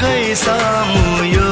कैसा मूय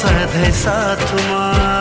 सधैँ साथमा